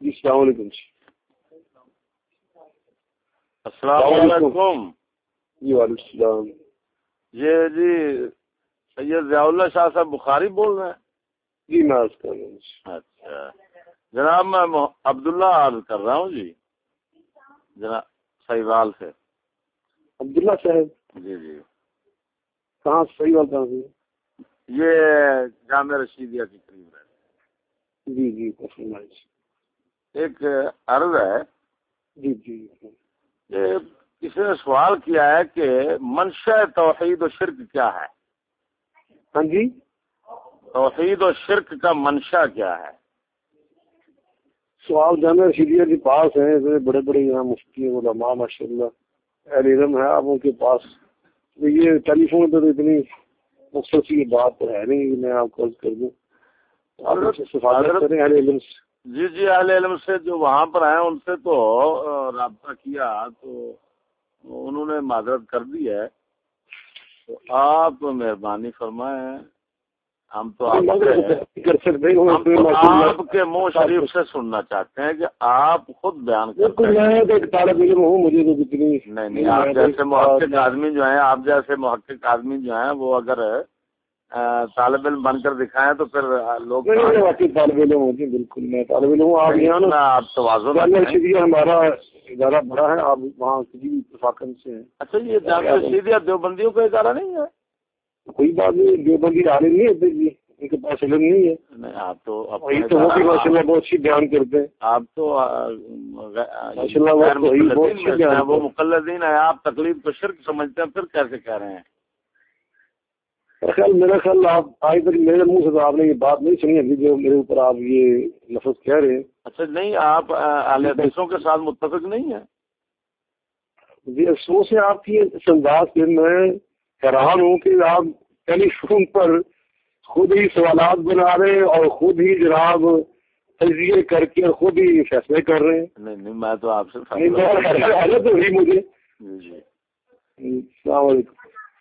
جی السلام علیکم السلام علیکم۔ جی وعلیکم السلام۔ یہ جی سید ضیاء اللہ شاہ صاحب بخاری بول رہے ہیں؟ جی میں عرض کر رہا ہوں اچھا۔ جناب میں عبداللہ عرض کر رہا ہوں جی۔ جناب سیوال سے۔ عبداللہ صاحب۔ جی جی۔ کہاں صحیح بات کہاں سے؟ یہ جامع رشیدیہ کے قریب رہتے جی جی ایک عرض ہے جی جی کہ کسی نے سوال کیا ہے کہ منشا توحید و شرک کیا ہے؟ ہاں جی۔ توحید و شرک کا منشا کیا ہے؟ سوال جامع رشیدیہ کے پاس ہیں بڑے بڑے یہاں مفتی علماء ماشاء اللہ اہل علم ہے آپ ان کے پاس۔ یہ ٹیلی فون پہ تو اتنی مختصر بات تو ہے نہیں میں آپ کو عرض کر دوں۔ آپ سے سفارت کریں اہل علم سے۔ جی جی اہل علم سے جو وہاں پر آئے ان سے تو رابطہ کیا تو انہوں نے معذرت کر دی ہے۔ تو آپ مہربانی فرمائیں ہم تو آپ کے منہ شریف سے سننا چاہتے ہیں کہ آپ خود بیان کرتے کتنی نہیں نہیں آپ جیسے محقق آدمی جو ہیں آپ جیسے محقق آدمی جو ہیں وہ اگر طالب علم بن کر دکھائیں تو پھر لوگ طالب علم ہوں جی بالکل میں طالب علم ہوں آپ یہاں نا آپ توازن۔ رشیدیہ ہمارا ادارہ بڑا ہے آپ وہاں کسی اتفاقن سے ہیں۔ اچھا یہ جامعہ رشیدیہ دیوبندیوں کا ادارہ نہیں ہے؟ کوئی بات نہیں دیوبندی عالم نہیں ہے جی ان کے پاس علم نہیں ہے۔ آپ تو وہی اپنے تو وہ بھی ادارہ- ماشاء اللہ بہت اچھی بیان کرتے ہیں۔ آپ تو آ، ماشاء اللہ وہ مقلدین ہیں، آپ تکلیف کو شرک سمجھتے ہیں پھر کیسے کہہ رہے ہیں؟ خیال میرا خیال آپ آج تک میرے منہ سے تو آپ نے یہ بات نہیں سنی ابھی جو میرے اوپر آپ یہ لفظ کہہ رہے ہیں۔ اچھا نہیں آپ اہل حدیثوں کے ساتھ متفق نہیں ہیں۔ جی افسوس ہے آپ کی اس انداز سے میں حیران ہوں کہ آپ ٹیلی فون پر خود ہی سوالات بنا رہے ہیں اور خود ہی جناب تجزیے کر کے اور خود ہی فیصلے کر رہے ہیں۔ نہیں نہیں میں تو آپ سے حیرت ہوئی مجھے۔ جی جی۔ السلام علیکم۔